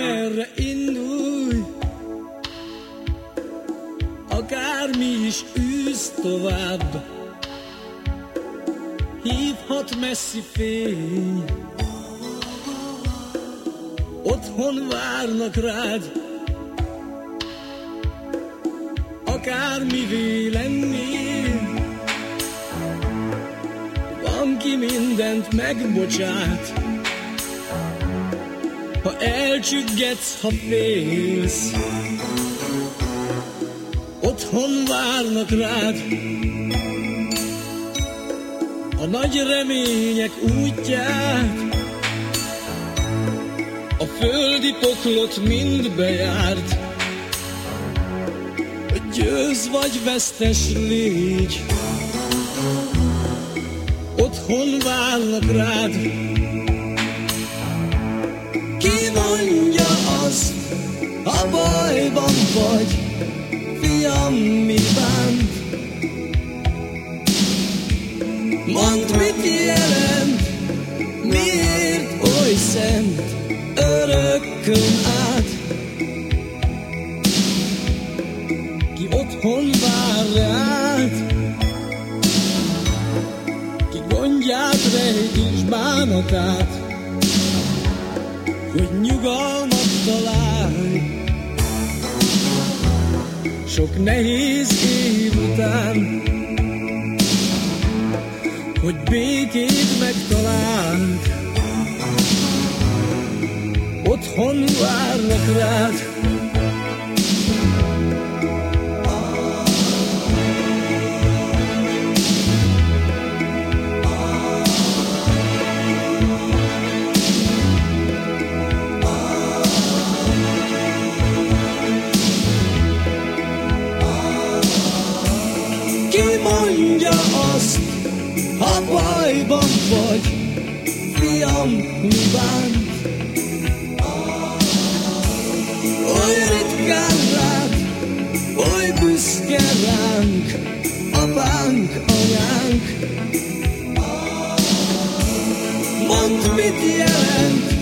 merre indulj, akármi is űz tovább, hívhat messzi fény. Otthon várnak rád, akármivé lennél. Van ki mindent megbocsát, ha elcsüggetsz, ha félsz. Otthon várnak rád, a nagy remények útját, a földi poklot mind bejárt, győz vagy vesztes légy. Otthon várnak rád, a bajban vagy, fiam, mi bánt? Mondd, mit jelent, miért oly szent, örökkön át. Ki otthon vár rád, ki gondját rejt és bánatát, hogy nyugalmat találj. Sok nehéz év után, hogy békét megtaláld. Otthon várnak rád, mondja azt, ha bajban vagy, fiam, mi bánt? Oly ritkán rád, oly büszke ránk, apánk, anyánk. Mondd, mit jelent,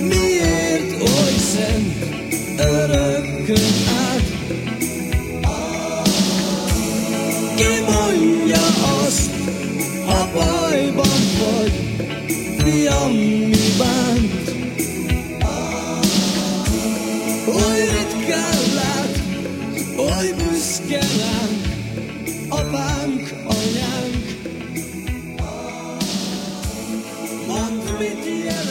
miért oly szent, örökkön át. Ki azt, ha bajban vagy, fiam, mi bánt? Oly ritkán lát, oly büszke ránk, apánk, anyánk. Mondd, mit jelent,